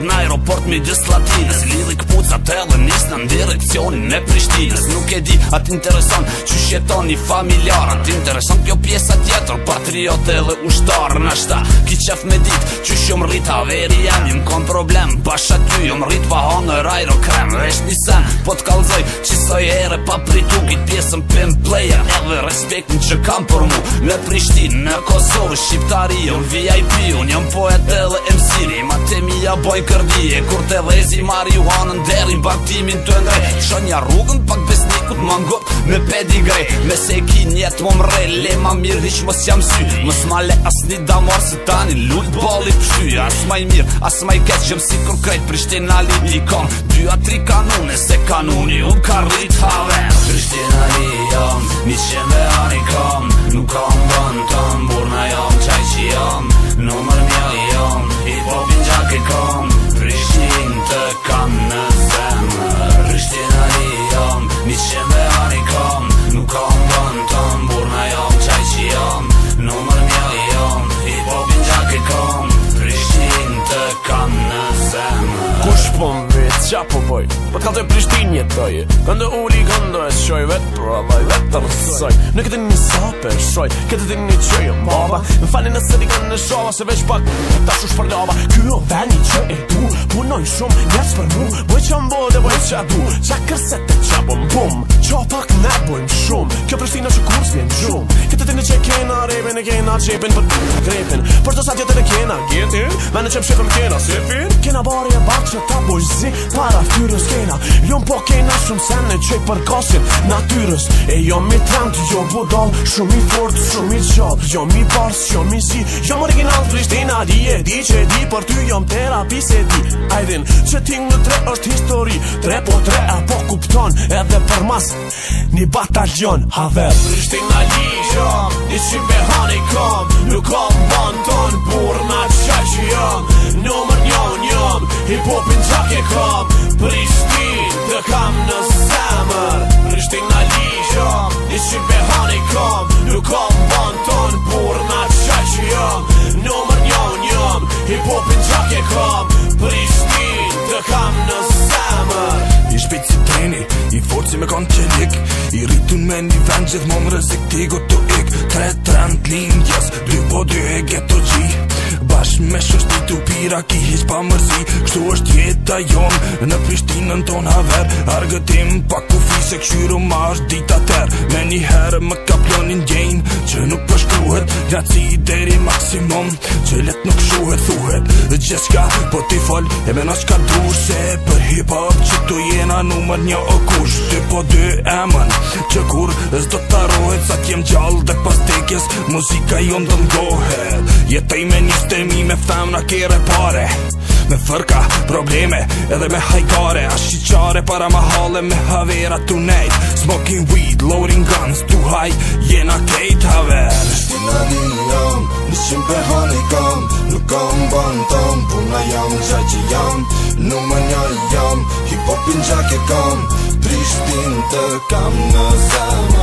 19. aeroport me gjithë slatinës Lili këpuc atel e njës në direkcionin e Prishtinës Nuk e di atë intereson që shjeton një familjar Atë intereson kjo pjesa tjetër patriot e dhe ushtar Në shta ki qef me dit që shjo më rrit haveri jam Jumë kon problem bashat ty jo më rrit vahon në rajro krem Resh një sen po t'kallzoj që soj ere pa pritu Kit pjesën pëm player e respekt në që kam për mu Me Prishtinë në Kosovë shqiptari VIP Unë jam poet e dhe MC ma temi ja boj kërdi e kur të lezi marihuanën derin bandimin të ndrej Shë rrugën pak besnikut më ngot me pedigre Me se ki njetë më mrej, le ma mirë një që mës jam sy Mës ma le as një damar se tani lullë bali pëshy As ma i mirë, as ma i si konkret Prishtin a t'i një konë, dy tri kanune Se kanuni u ka rrit havet Prishtin a lit një konë, një qenë dhe gja po voj Për po kallë të Prishtin jetoj Këndë uri këndë e shoj vetë Për allaj vetë të rësoj Në këtë një sape e shoj Këtë të një që jo mava Në fani në sëri këndë në shova Se veç pak ta shush për dava Kjo veni që e du Punoj shumë njës për mu Boj që më bode boj që a du Qa kërset e qa bom bom Qa pak ne bojmë shumë Kjo Prishtin e që kurs vjen gjumë Këtë kena Gjeti Me në qëmë shikëm kena Se fin Kena bari e bakë që ta bojsh zi Para fyrës kena Ljumë jo po kena shumë sen e qëj për kasin Natyrës E jo mi trend Jo budon Shumë i fort Shumë i qab Jo mi bars Jo mi si Jo më original Trishtina di e di që di Për ty jo më terapi se di Ajdin Që ti në tre është histori Tre po tre e po kupton Edhe për mas Një batalion Haver Trishtina di jo Një qime honeycomb me kon që I rritun me një vend gjith mon rëzik t'i go të ik Tre trend lin jes, dy po dy e geto qi Bash me shështi t'u pira ki hish pa mërzi Kështu është jeta jon, në Prishtinën ton haver Argëtim pa kufi se këshyru ma është dita tërë Me një herë më ka plonin gjenë Që nuk përshkruhet Gjaci i deri maksimum Që let nuk shuhet thuhet Dhe gjeska po ti fol E me në shka se për hip hop Që tu jena numër një okush Ty po dy emën Që kur është do të Sa t'jem gjallë dhe pas tekjes Muzika jo ndëngohet Jetej me një stemi me femna kere pare Muzika jo ndëngohet Me fërka, probleme, edhe me hajgare A para ma hale me havera të nejt Smoking weed, loading guns, tu haj, jena kejt haver Shti në dion, në qim për hane kam Nuk kam ban tam, puna jam, gjaj që jam Nuk më një jam, hip-hopin gjak e kam Prishtin të kam në zemë